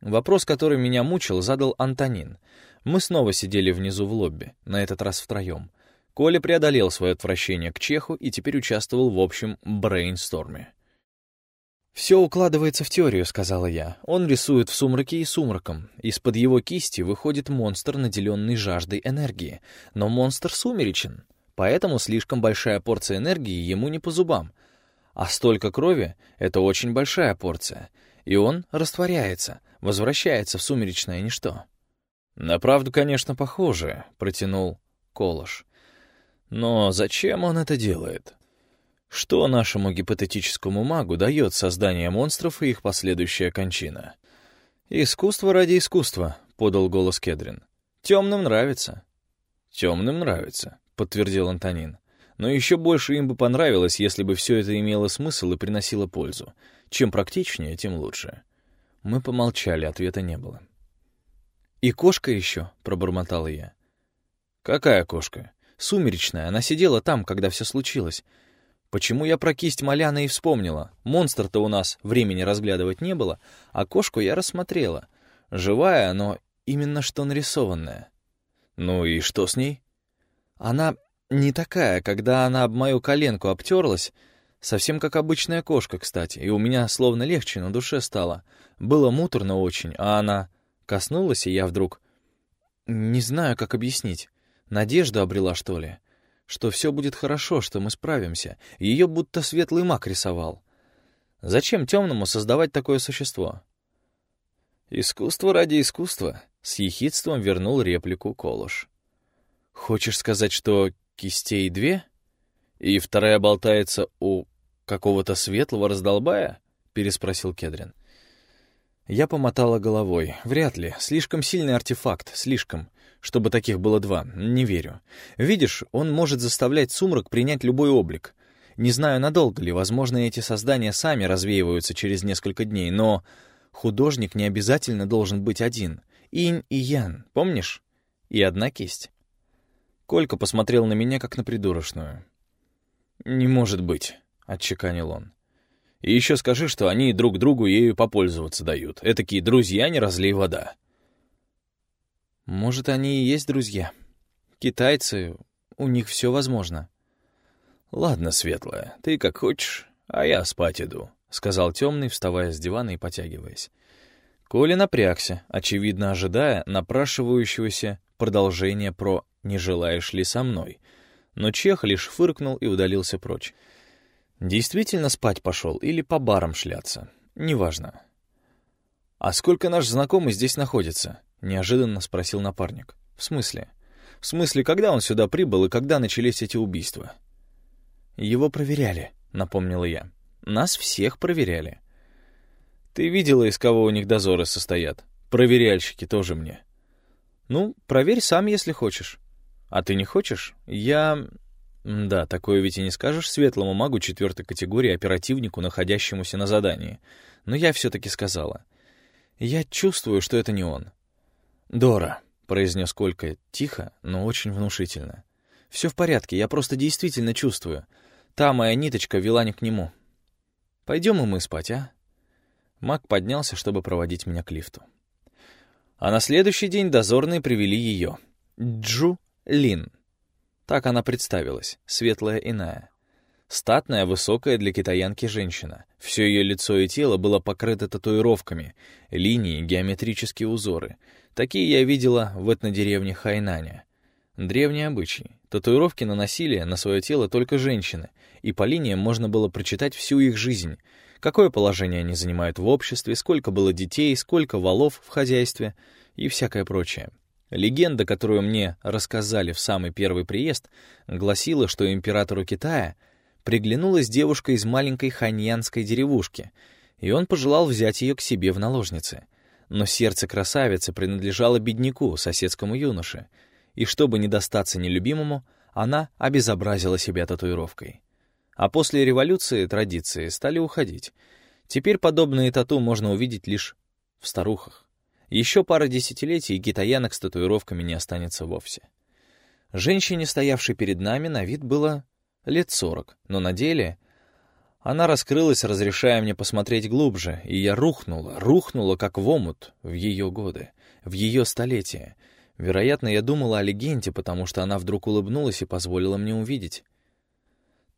Вопрос, который меня мучил, задал Антонин. Мы снова сидели внизу в лобби, на этот раз втроем. Коля преодолел свое отвращение к Чеху и теперь участвовал в общем брейнсторме. «Все укладывается в теорию», — сказала я. «Он рисует в сумраке и сумраком. Из-под его кисти выходит монстр, наделенный жаждой энергии. Но монстр сумеречен, поэтому слишком большая порция энергии ему не по зубам. А столько крови — это очень большая порция. И он растворяется, возвращается в сумеречное ничто». «На правду, конечно, похоже», — протянул Колош. «Но зачем он это делает?» Что нашему гипотетическому магу дает создание монстров и их последующая кончина? «Искусство ради искусства», — подал голос Кедрин. «Темным нравится». «Темным нравится», — подтвердил Антонин. «Но еще больше им бы понравилось, если бы все это имело смысл и приносило пользу. Чем практичнее, тем лучше». Мы помолчали, ответа не было. «И кошка еще», — пробормотала я. «Какая кошка?» «Сумеречная. Она сидела там, когда все случилось. Почему я про кисть Маляна и вспомнила? Монстр-то у нас времени разглядывать не было, а кошку я рассмотрела. Живая, но именно что нарисованная. Ну и что с ней? Она не такая, когда она об мою коленку обтерлась, совсем как обычная кошка, кстати, и у меня словно легче на душе стало. Было муторно очень, а она коснулась, и я вдруг... Не знаю, как объяснить. Надежду обрела, что ли? что все будет хорошо, что мы справимся. Ее будто светлый маг рисовал. Зачем темному создавать такое существо? «Искусство ради искусства», — с ехидством вернул реплику Колуш. «Хочешь сказать, что кистей две? И вторая болтается у какого-то светлого раздолбая?» — переспросил Кедрин. Я помотала головой. Вряд ли. Слишком сильный артефакт, слишком чтобы таких было два, не верю. Видишь, он может заставлять сумрак принять любой облик. Не знаю, надолго ли, возможно, эти создания сами развеиваются через несколько дней, но художник не обязательно должен быть один. Инь и Ян, помнишь? И одна кисть. Колька посмотрел на меня, как на придурочную. «Не может быть», — отчеканил он. «И еще скажи, что они друг другу ею попользоваться дают. Этакие друзья, не разлей вода». Может, они и есть друзья. Китайцы, у них все возможно. «Ладно, Светлая, ты как хочешь, а я спать иду», — сказал темный, вставая с дивана и потягиваясь. Коля напрягся, очевидно ожидая напрашивающегося продолжения про «не желаешь ли со мной?», но Чех лишь фыркнул и удалился прочь. Действительно спать пошел или по барам шляться, неважно. «А сколько наш знакомый здесь находится?» — неожиданно спросил напарник. «В смысле? В смысле, когда он сюда прибыл и когда начались эти убийства?» «Его проверяли», — напомнила я. «Нас всех проверяли». «Ты видела, из кого у них дозоры состоят? Проверяльщики тоже мне». «Ну, проверь сам, если хочешь». «А ты не хочешь? Я...» «Да, такое ведь и не скажешь светлому магу четвертой категории оперативнику, находящемуся на задании. Но я все-таки сказала. Я чувствую, что это не он. «Дора», — произнес Колька тихо, но очень внушительно. «Все в порядке, я просто действительно чувствую. Та моя ниточка вела не к нему. Пойдем и мы спать, а?» Мак поднялся, чтобы проводить меня к лифту. А на следующий день дозорные привели ее. Джу Лин. Так она представилась, светлая иная. Статная, высокая для китаянки женщина. Все ее лицо и тело было покрыто татуировками, линии, геометрические узоры — Такие я видела в этнодеревне Хайнаня. Древний обычай. Татуировки наносили на свое тело только женщины, и по линиям можно было прочитать всю их жизнь. Какое положение они занимают в обществе, сколько было детей, сколько валов в хозяйстве и всякое прочее. Легенда, которую мне рассказали в самый первый приезд, гласила, что императору Китая приглянулась девушка из маленькой ханьянской деревушки, и он пожелал взять ее к себе в наложницы — но сердце красавицы принадлежало бедняку, соседскому юноше, и чтобы не достаться нелюбимому, она обезобразила себя татуировкой. А после революции традиции стали уходить. Теперь подобные тату можно увидеть лишь в старухах. Еще пара десятилетий, и китаянок с татуировками не останется вовсе. Женщине, стоявшей перед нами, на вид было лет сорок, но на деле Она раскрылась, разрешая мне посмотреть глубже, и я рухнула, рухнула, как в омут, в ее годы, в ее столетие. Вероятно, я думала о легенде, потому что она вдруг улыбнулась и позволила мне увидеть.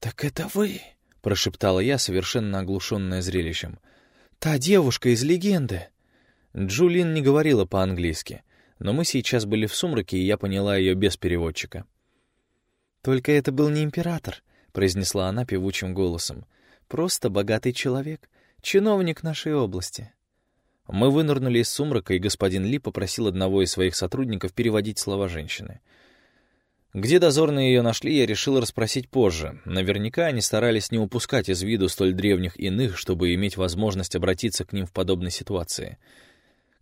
«Так это вы!» — прошептала я, совершенно оглушенная зрелищем. «Та девушка из легенды!» Джулин не говорила по-английски, но мы сейчас были в сумраке, и я поняла ее без переводчика. «Только это был не император», — произнесла она певучим голосом. «Просто богатый человек, чиновник нашей области». Мы вынырнули из сумрака, и господин Ли попросил одного из своих сотрудников переводить слова женщины. Где дозорные ее нашли, я решил расспросить позже. Наверняка они старались не упускать из виду столь древних иных, чтобы иметь возможность обратиться к ним в подобной ситуации.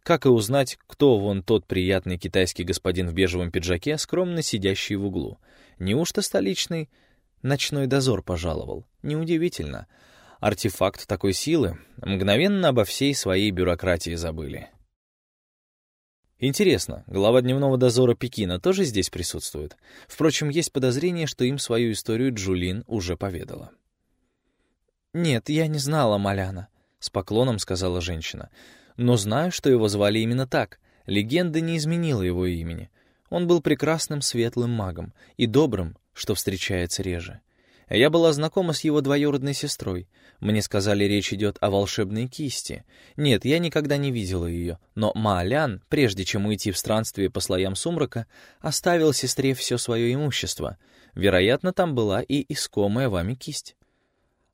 Как и узнать, кто вон тот приятный китайский господин в бежевом пиджаке, скромно сидящий в углу. Неужто столичный ночной дозор пожаловал? Неудивительно. Артефакт такой силы мгновенно обо всей своей бюрократии забыли. Интересно, глава дневного дозора Пекина тоже здесь присутствует? Впрочем, есть подозрение, что им свою историю Джулин уже поведала. «Нет, я не знала Маляна», — с поклоном сказала женщина. «Но знаю, что его звали именно так. Легенда не изменила его имени. Он был прекрасным светлым магом и добрым, что встречается реже. Я была знакома с его двоюродной сестрой. Мне сказали, речь идет о волшебной кисти. Нет, я никогда не видела ее, но Маалян, прежде чем уйти в странствие по слоям сумрака, оставил сестре все свое имущество. Вероятно, там была и искомая вами кисть.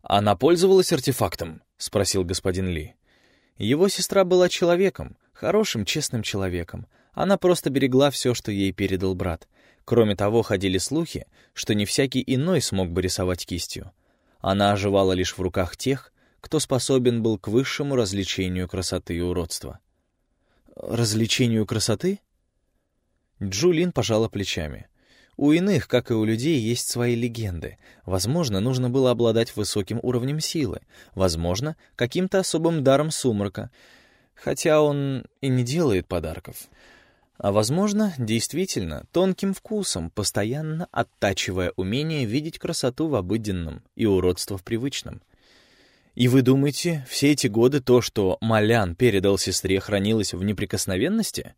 «Она пользовалась артефактом?» — спросил господин Ли. Его сестра была человеком, хорошим, честным человеком. Она просто берегла все, что ей передал брат. Кроме того, ходили слухи, что не всякий иной смог бы рисовать кистью. Она оживала лишь в руках тех, кто способен был к высшему развлечению красоты и уродства. «Развлечению красоты?» Джулин пожала плечами. У иных, как и у людей, есть свои легенды. Возможно, нужно было обладать высоким уровнем силы. Возможно, каким-то особым даром сумрака. Хотя он и не делает подарков. А возможно, действительно, тонким вкусом, постоянно оттачивая умение видеть красоту в обыденном и уродство в привычном. И вы думаете, все эти годы то, что Малян передал сестре, хранилось в неприкосновенности?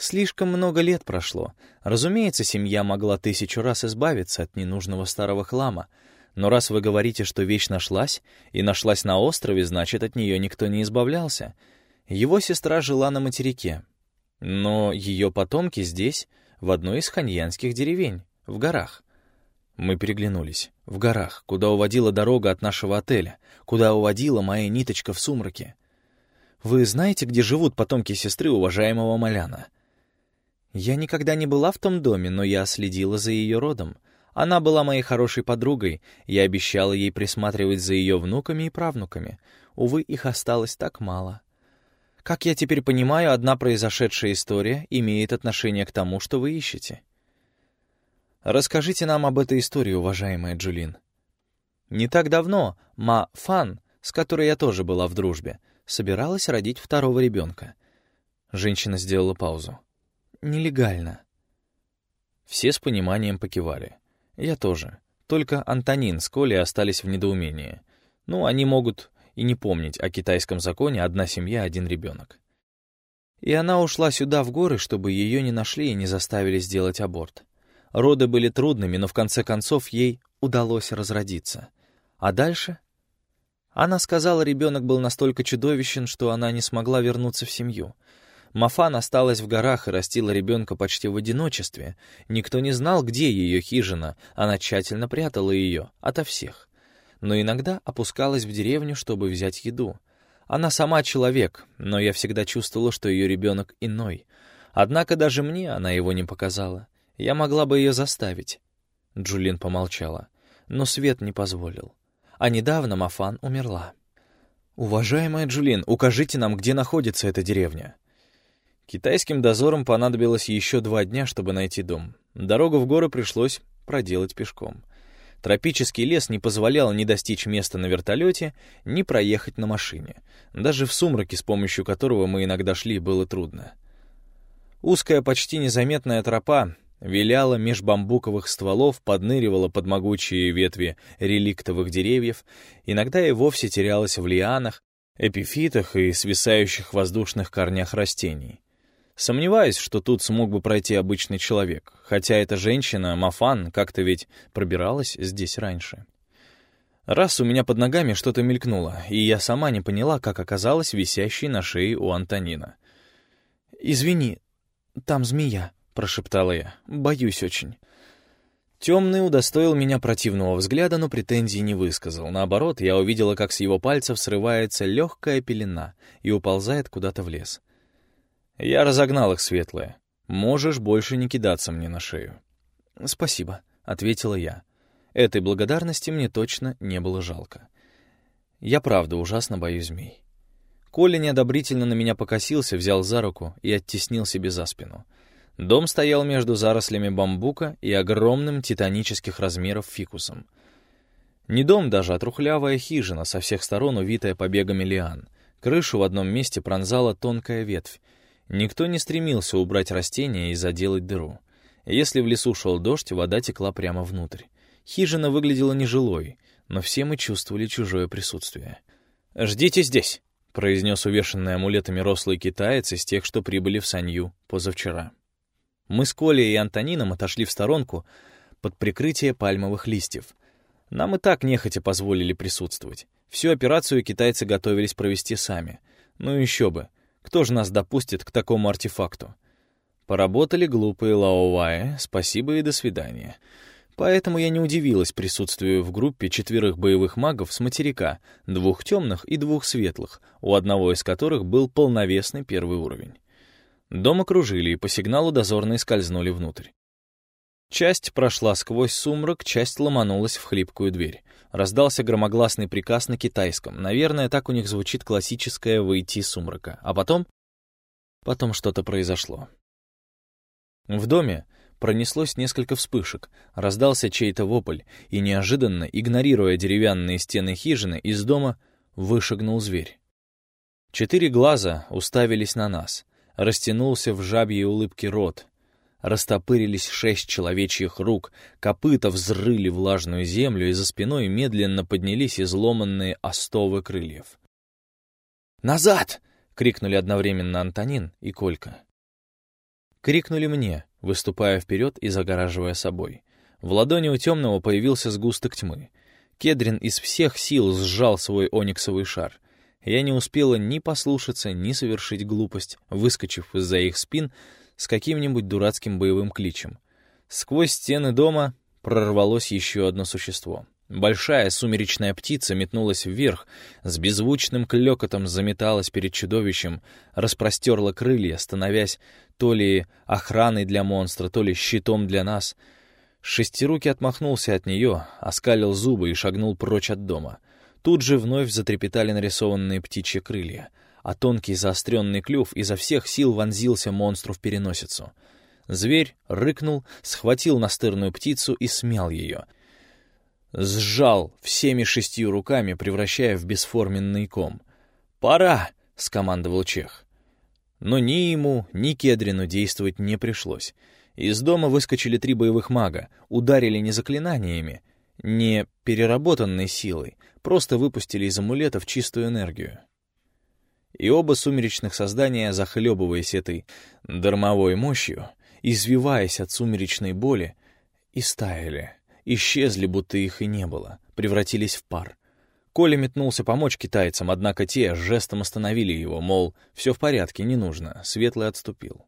Слишком много лет прошло. Разумеется, семья могла тысячу раз избавиться от ненужного старого хлама. Но раз вы говорите, что вещь нашлась, и нашлась на острове, значит, от нее никто не избавлялся. Его сестра жила на материке, но ее потомки здесь, в одной из ханьянских деревень, в горах. Мы переглянулись. В горах, куда уводила дорога от нашего отеля, куда уводила моя ниточка в сумраке. Вы знаете, где живут потомки сестры уважаемого Маляна? Я никогда не была в том доме, но я следила за ее родом. Она была моей хорошей подругой, я обещала ей присматривать за ее внуками и правнуками. Увы, их осталось так мало. Как я теперь понимаю, одна произошедшая история имеет отношение к тому, что вы ищете. Расскажите нам об этой истории, уважаемая Джулин. Не так давно Ма Фан, с которой я тоже была в дружбе, собиралась родить второго ребенка. Женщина сделала паузу. Нелегально. Все с пониманием покивали. Я тоже. Только Антонин с Колей остались в недоумении. Ну, они могут и не помнить о китайском законе «одна семья, один ребенок». И она ушла сюда, в горы, чтобы ее не нашли и не заставили сделать аборт. Роды были трудными, но в конце концов ей удалось разродиться. А дальше? Она сказала, ребенок был настолько чудовищен, что она не смогла вернуться в семью. Мафан осталась в горах и растила ребенка почти в одиночестве. Никто не знал, где ее хижина, она тщательно прятала ее ото всех но иногда опускалась в деревню, чтобы взять еду. Она сама человек, но я всегда чувствовала, что ее ребенок иной. Однако даже мне она его не показала. Я могла бы ее заставить. Джулин помолчала, но свет не позволил. А недавно Мафан умерла. «Уважаемая Джулин, укажите нам, где находится эта деревня». Китайским дозорам понадобилось еще два дня, чтобы найти дом. Дорогу в горы пришлось проделать пешком. Тропический лес не позволял ни достичь места на вертолете, ни проехать на машине. Даже в сумраке, с помощью которого мы иногда шли, было трудно. Узкая, почти незаметная тропа виляла меж бамбуковых стволов, подныривала под могучие ветви реликтовых деревьев, иногда и вовсе терялась в лианах, эпифитах и свисающих воздушных корнях растений. Сомневаюсь, что тут смог бы пройти обычный человек, хотя эта женщина, Мафан, как-то ведь пробиралась здесь раньше. Раз у меня под ногами что-то мелькнуло, и я сама не поняла, как оказалась висящей на шее у Антонина. «Извини, там змея», — прошептала я. «Боюсь очень». Темный удостоил меня противного взгляда, но претензий не высказал. Наоборот, я увидела, как с его пальцев срывается легкая пелена и уползает куда-то в лес. Я разогнал их, светлое. Можешь больше не кидаться мне на шею. «Спасибо», — ответила я. Этой благодарности мне точно не было жалко. Я правда ужасно боюсь змей. Коля неодобрительно на меня покосился, взял за руку и оттеснил себе за спину. Дом стоял между зарослями бамбука и огромным титанических размеров фикусом. Не дом даже, а трухлявая хижина, со всех сторон увитая побегами лиан. Крышу в одном месте пронзала тонкая ветвь. Никто не стремился убрать растения и заделать дыру. Если в лесу шел дождь, вода текла прямо внутрь. Хижина выглядела нежилой, но все мы чувствовали чужое присутствие. «Ждите здесь», — произнес увешанный амулетами рослый китаец из тех, что прибыли в Санью позавчера. Мы с Колей и Антонином отошли в сторонку под прикрытие пальмовых листьев. Нам и так нехотя позволили присутствовать. Всю операцию китайцы готовились провести сами. Ну еще бы, кто же нас допустит к такому артефакту? Поработали глупые лаоваи, спасибо и до свидания. Поэтому я не удивилась присутствию в группе четверых боевых магов с материка, двух темных и двух светлых, у одного из которых был полновесный первый уровень. Дом окружили и по сигналу дозорные скользнули внутрь. Часть прошла сквозь сумрак, часть ломанулась в хлипкую дверь. Раздался громогласный приказ на китайском. Наверное, так у них звучит классическое «выйти сумрака». А потом... Потом что-то произошло. В доме Пронеслось несколько вспышек, раздался чей-то вопль, и неожиданно, игнорируя деревянные стены хижины, из дома вышагнул зверь. Четыре глаза уставились на нас, растянулся в жабьей улыбке рот, растопырились шесть человечьих рук, копыта взрыли влажную землю, и за спиной медленно поднялись изломанные остовы крыльев. «Назад!» — крикнули одновременно Антонин и Колька. Крикнули мне, выступая вперед и загораживая собой. В ладони у темного появился сгусток тьмы. Кедрин из всех сил сжал свой ониксовый шар. Я не успела ни послушаться, ни совершить глупость, выскочив из-за их спин с каким-нибудь дурацким боевым кличем. Сквозь стены дома прорвалось еще одно существо. Большая сумеречная птица метнулась вверх, с беззвучным клёкотом заметалась перед чудовищем, распростерла крылья, становясь то ли охраной для монстра, то ли щитом для нас. Шестирукий отмахнулся от нее, оскалил зубы и шагнул прочь от дома. Тут же вновь затрепетали нарисованные птичьи крылья, а тонкий заостренный клюв изо всех сил вонзился монстру в переносицу. Зверь рыкнул, схватил настырную птицу и смял ее — сжал всеми шестью руками, превращая в бесформенный ком. «Пора!» — скомандовал Чех. Но ни ему, ни Кедрину действовать не пришлось. Из дома выскочили три боевых мага, ударили не заклинаниями, не переработанной силой, просто выпустили из амулетов чистую энергию. И оба сумеречных создания, захлебываясь этой дармовой мощью, извиваясь от сумеречной боли, и стаяли исчезли, будто их и не было, превратились в пар. Коля метнулся помочь китайцам, однако те жестом остановили его, мол, все в порядке, не нужно, Светлый отступил.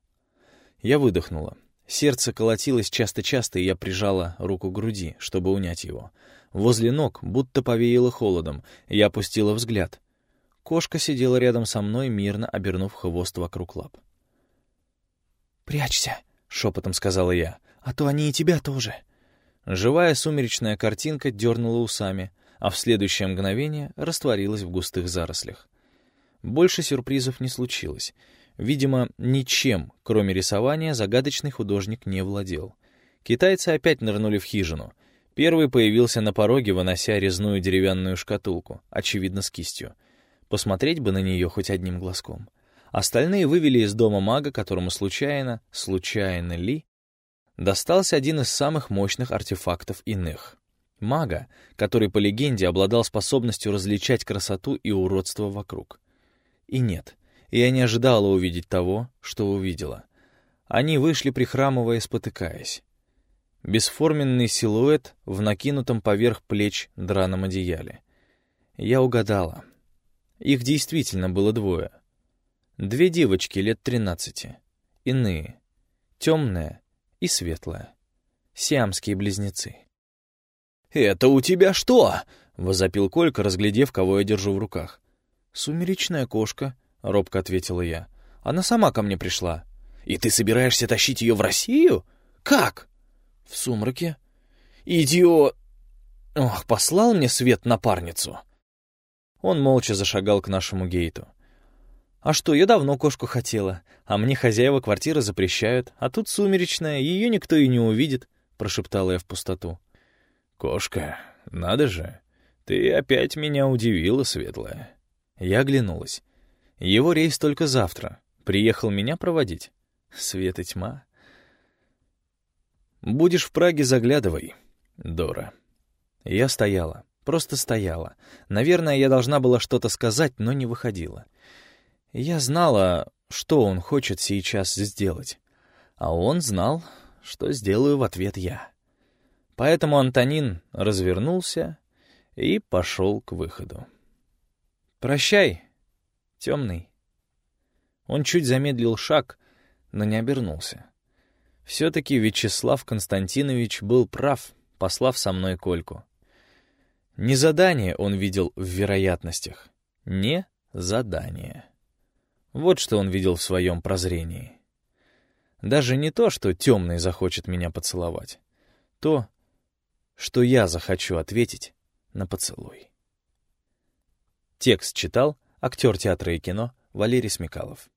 Я выдохнула. Сердце колотилось часто-часто, и я прижала руку к груди, чтобы унять его. Возле ног будто повеяло холодом, я опустила взгляд. Кошка сидела рядом со мной, мирно обернув хвост вокруг лап. «Прячься», — шепотом сказала я, — «а то они и тебя тоже». Живая сумеречная картинка дернула усами, а в следующее мгновение растворилась в густых зарослях. Больше сюрпризов не случилось. Видимо, ничем, кроме рисования, загадочный художник не владел. Китайцы опять нырнули в хижину. Первый появился на пороге, вынося резную деревянную шкатулку, очевидно, с кистью. Посмотреть бы на нее хоть одним глазком. Остальные вывели из дома мага, которому случайно, случайно ли, достался один из самых мощных артефактов иных. Мага, который, по легенде, обладал способностью различать красоту и уродство вокруг. И нет, я не ожидала увидеть того, что увидела. Они вышли, прихрамывая, спотыкаясь. Бесформенный силуэт в накинутом поверх плеч драном одеяле. Я угадала. Их действительно было двое. Две девочки лет тринадцати. Иные. Темная и светлая. Сиамские близнецы. «Это у тебя что?» — возопил Колька, разглядев, кого я держу в руках. «Сумеречная кошка», — робко ответила я. «Она сама ко мне пришла». «И ты собираешься тащить ее в Россию? Как?» «В сумраке». «Идиот!» «Ох, послал мне свет напарницу!» Он молча зашагал к нашему гейту. «А что, я давно кошку хотела, а мне хозяева квартиры запрещают, а тут сумеречная, ее никто и не увидит», — прошептала я в пустоту. «Кошка, надо же, ты опять меня удивила, Светлая». Я оглянулась. Его рейс только завтра. Приехал меня проводить. Свет и тьма. «Будешь в Праге, заглядывай, Дора». Я стояла, просто стояла. Наверное, я должна была что-то сказать, но не выходила. Я знала, что он хочет сейчас сделать. А он знал, что сделаю в ответ я. Поэтому Антонин развернулся и пошел к выходу. «Прощай, темный». Он чуть замедлил шаг, но не обернулся. Все-таки Вячеслав Константинович был прав, послав со мной Кольку. Не задание он видел в вероятностях, не задание. Вот что он видел в своем прозрении. Даже не то, что темный захочет меня поцеловать. То, что я захочу ответить на поцелуй. Текст читал актер театра и кино Валерий Смекалов.